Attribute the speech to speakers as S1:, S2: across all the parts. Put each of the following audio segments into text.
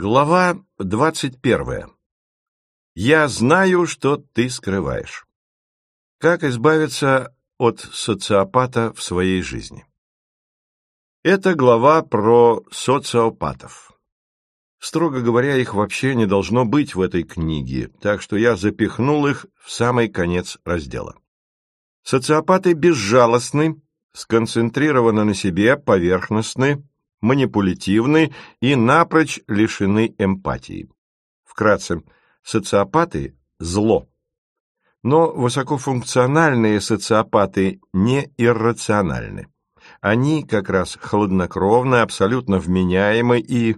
S1: Глава двадцать первая. Я знаю, что ты скрываешь. Как избавиться от социопата в своей жизни? Это глава про социопатов. Строго говоря, их вообще не должно быть в этой книге, так что я запихнул их в самый конец раздела. Социопаты безжалостны, сконцентрированы на себе, поверхностны, манипулятивны и напрочь лишены эмпатии. Вкратце, социопаты – зло. Но высокофункциональные социопаты не иррациональны. Они как раз хладнокровны, абсолютно вменяемы и,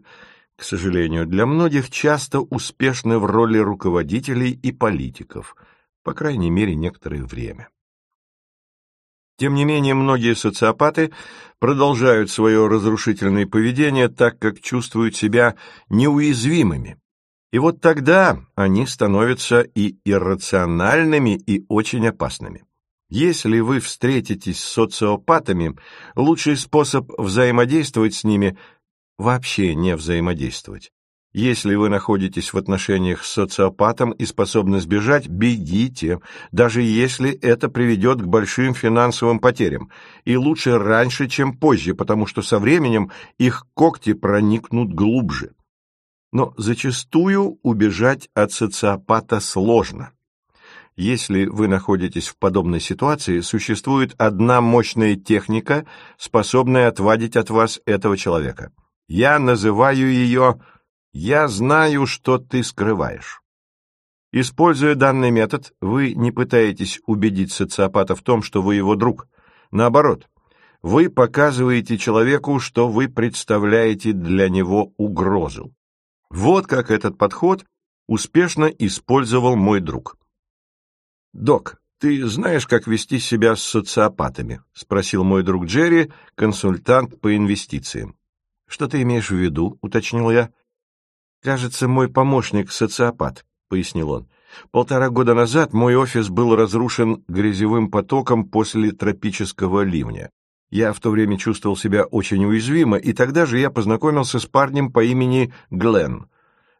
S1: к сожалению, для многих часто успешны в роли руководителей и политиков, по крайней мере, некоторое время. Тем не менее, многие социопаты продолжают свое разрушительное поведение, так как чувствуют себя неуязвимыми. И вот тогда они становятся и иррациональными, и очень опасными. Если вы встретитесь с социопатами, лучший способ взаимодействовать с ними – вообще не взаимодействовать. Если вы находитесь в отношениях с социопатом и способны сбежать, бегите, даже если это приведет к большим финансовым потерям. И лучше раньше, чем позже, потому что со временем их когти проникнут глубже. Но зачастую убежать от социопата сложно. Если вы находитесь в подобной ситуации, существует одна мощная техника, способная отвадить от вас этого человека. Я называю ее «Я знаю, что ты скрываешь». Используя данный метод, вы не пытаетесь убедить социопата в том, что вы его друг. Наоборот, вы показываете человеку, что вы представляете для него угрозу. Вот как этот подход успешно использовал мой друг. «Док, ты знаешь, как вести себя с социопатами?» — спросил мой друг Джерри, консультант по инвестициям. «Что ты имеешь в виду?» — уточнил я. «Кажется, мой помощник социопат», — пояснил он. «Полтора года назад мой офис был разрушен грязевым потоком после тропического ливня. Я в то время чувствовал себя очень уязвимо, и тогда же я познакомился с парнем по имени Глен.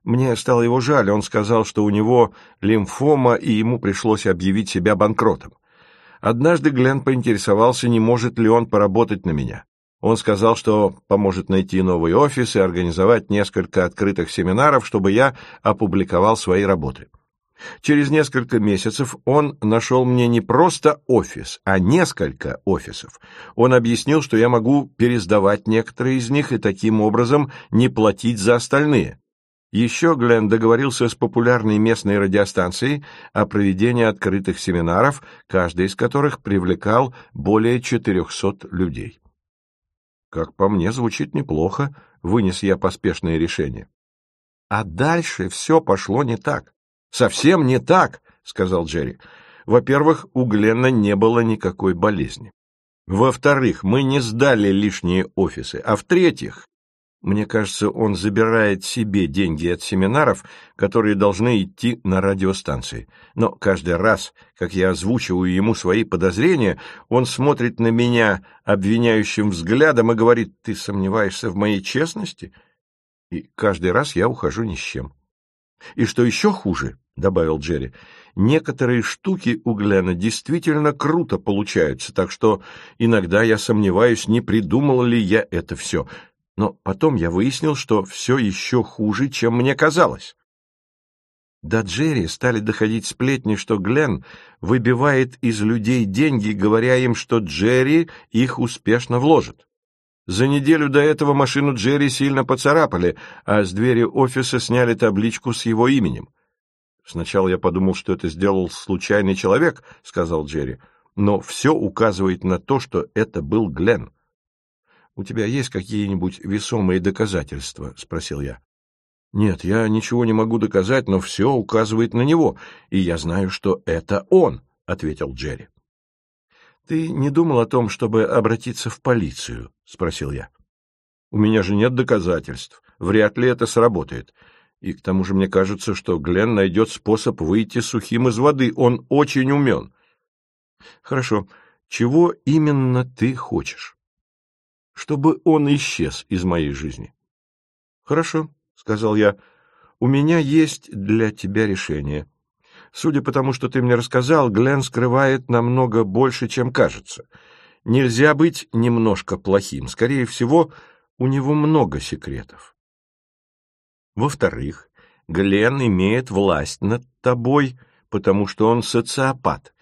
S1: Мне стало его жаль, он сказал, что у него лимфома, и ему пришлось объявить себя банкротом. Однажды Глен поинтересовался, не может ли он поработать на меня. Он сказал, что поможет найти новый офис и организовать несколько открытых семинаров, чтобы я опубликовал свои работы. Через несколько месяцев он нашел мне не просто офис, а несколько офисов. Он объяснил, что я могу пересдавать некоторые из них и таким образом не платить за остальные. Еще Глен договорился с популярной местной радиостанцией о проведении открытых семинаров, каждый из которых привлекал более 400 людей. Как по мне, звучит неплохо, вынес я поспешное решение. А дальше все пошло не так. Совсем не так, сказал Джерри. Во-первых, у Гленна не было никакой болезни. Во-вторых, мы не сдали лишние офисы. А в-третьих, мне кажется, он забирает себе деньги от семинаров, которые должны идти на радиостанции. Но каждый раз, как я озвучиваю ему свои подозрения, он смотрит на меня обвиняющим взглядом и говорит, «Ты сомневаешься в моей честности?» И каждый раз я ухожу ни с чем. «И что еще хуже», — добавил Джерри, — «некоторые штуки у Глена действительно круто получаются, так что иногда я сомневаюсь, не придумал ли я это все». Но потом я выяснил, что все еще хуже, чем мне казалось. До Джерри стали доходить сплетни, что Глен выбивает из людей деньги, говоря им, что Джерри их успешно вложит. За неделю до этого машину Джерри сильно поцарапали, а с двери офиса сняли табличку с его именем. «Сначала я подумал, что это сделал случайный человек», — сказал Джерри, «но все указывает на то, что это был Глен». «У тебя есть какие-нибудь весомые доказательства?» — спросил я. «Нет, я ничего не могу доказать, но все указывает на него, и я знаю, что это он», — ответил Джерри. «Ты не думал о том, чтобы обратиться в полицию?» — спросил я. «У меня же нет доказательств. Вряд ли это сработает. И к тому же мне кажется, что Глен найдет способ выйти сухим из воды. Он очень умен». «Хорошо. Чего именно ты хочешь?» Чтобы он исчез из моей жизни. — Хорошо, — сказал я, — «у меня есть для тебя решение. Судя по тому, что ты мне рассказал, Глен скрывает намного больше, чем кажется. Нельзя быть немножко плохим. Скорее всего, у него много секретов. Во-вторых, Глен имеет власть над тобой, потому что он социопат.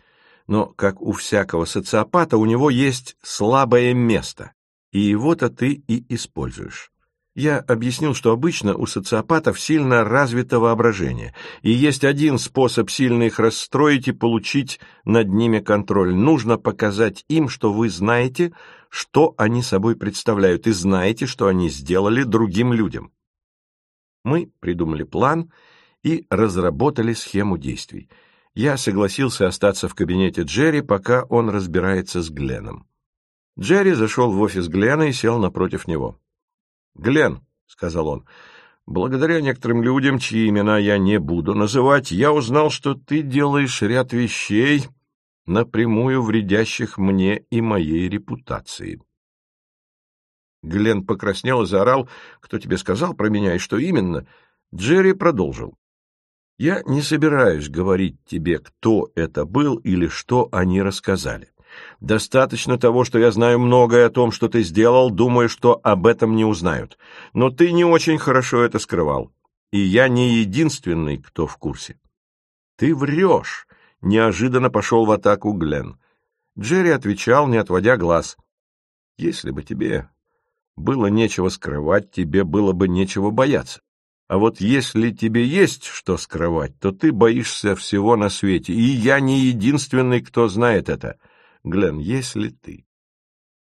S1: Но, как у всякого социопата, у него есть слабое место, и его-то ты и используешь. Я объяснил, что обычно у социопатов сильно развито воображение, и есть один способ сильно их расстроить и получить над ними контроль. Нужно показать им, что вы знаете, что они собой представляют, и знаете, что они сделали другим людям. Мы придумали план и разработали схему действий. Я согласился остаться в кабинете Джерри, пока он разбирается с Гленном. Джерри зашел в офис Глена и сел напротив него. «Глен», — сказал он, — «благодаря некоторым людям, чьи имена я не буду называть, я узнал, что ты делаешь ряд вещей, напрямую вредящих мне и моей репутации». Глен покраснел и заорал, «Кто тебе сказал про меня и что именно?» Джерри продолжил. «Я не собираюсь говорить тебе, кто это был или что они рассказали. Достаточно того, что я знаю многое о том, что ты сделал, думаю, что об этом не узнают. Но ты не очень хорошо это скрывал. И я не единственный, кто в курсе. Ты врешь, — неожиданно пошел в атаку Глен. Джерри отвечал, не отводя глаз. Если бы тебе было нечего скрывать, тебе было бы нечего бояться. А вот если тебе есть что скрывать, то ты боишься всего на свете, и я не единственный, кто знает это. Глен, если ты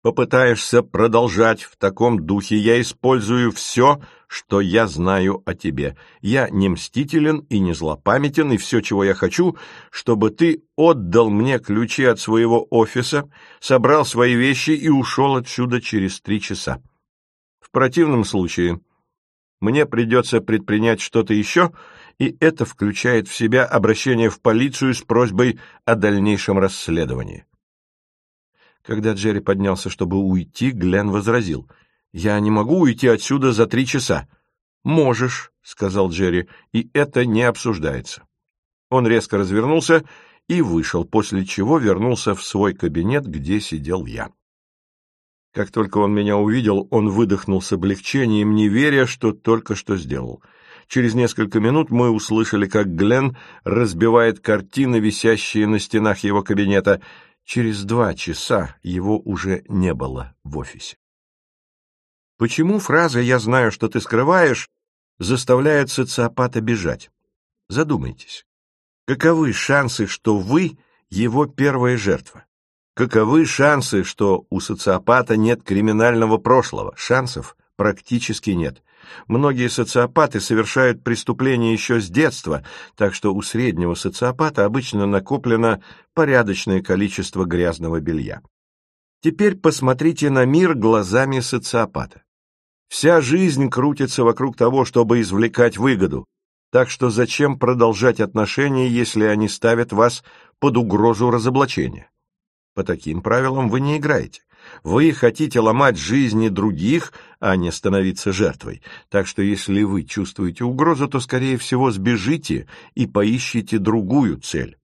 S1: попытаешься продолжать в таком духе, я использую все, что я знаю о тебе. Я не мстителен и не злопамятен, и все, чего я хочу, чтобы ты отдал мне ключи от своего офиса, собрал свои вещи и ушел отсюда через три часа. В противном случае мне придется предпринять что-то еще, и это включает в себя обращение в полицию с просьбой о дальнейшем расследовании. Когда Джерри поднялся, чтобы уйти, Глен возразил. «Я не могу уйти отсюда за три часа». «Можешь», — сказал Джерри, — «и это не обсуждается». Он резко развернулся и вышел, после чего вернулся в свой кабинет, где сидел я. Как только он меня увидел, он выдохнул с облегчением, не веря, что только что сделал. Через несколько минут мы услышали, как Глен разбивает картины, висящие на стенах его кабинета. Через два часа его уже не было в офисе. Почему фраза «я знаю, что ты скрываешь» заставляет социопата бежать? Задумайтесь. Каковы шансы, что вы его первая жертва? Каковы шансы, что у социопата нет криминального прошлого? Шансов практически нет. Многие социопаты совершают преступления еще с детства, так что у среднего социопата обычно накоплено порядочное количество грязного белья. Теперь посмотрите на мир глазами социопата. Вся жизнь крутится вокруг того, чтобы извлекать выгоду, так что зачем продолжать отношения, если они ставят вас под угрозу разоблачения? По таким правилам вы не играете. Вы хотите ломать жизни других, а не становиться жертвой. Так что если вы чувствуете угрозу, то, скорее всего, сбежите и поищите другую цель.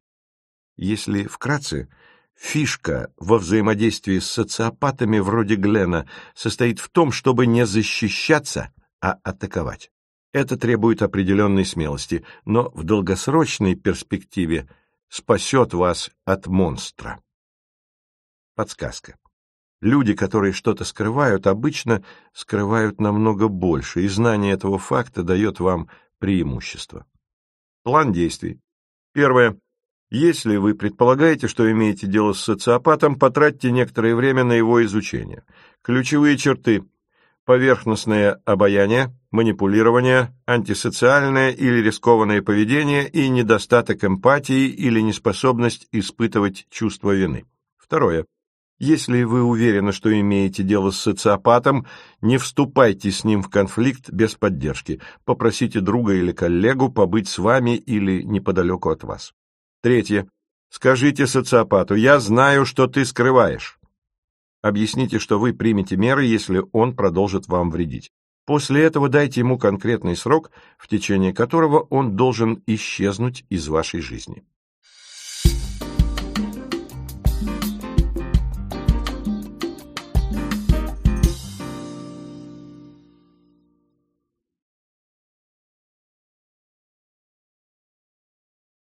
S1: Если вкратце, фишка во взаимодействии с социопатами вроде Глена состоит в том, чтобы не защищаться, а атаковать. Это требует определенной смелости, но в долгосрочной перспективе спасет вас от монстра. Подсказка. Люди, которые что-то скрывают, обычно скрывают намного больше, и знание этого факта дает вам преимущество. План действий. Первое. Если вы предполагаете, что имеете дело с социопатом, потратьте некоторое время на его изучение. Ключевые черты – поверхностное обаяние, манипулирование, антисоциальное или рискованное поведение и недостаток эмпатии или неспособность испытывать чувство вины. Второе. Если вы уверены, что имеете дело с социопатом, не вступайте с ним в конфликт без поддержки. Попросите друга или коллегу побыть с вами или неподалеку от вас. Третье. Скажите социопату, я знаю, что ты скрываешь. Объясните, что вы примете меры, если он продолжит вам вредить. После этого дайте ему конкретный срок, в течение которого он должен исчезнуть из вашей жизни.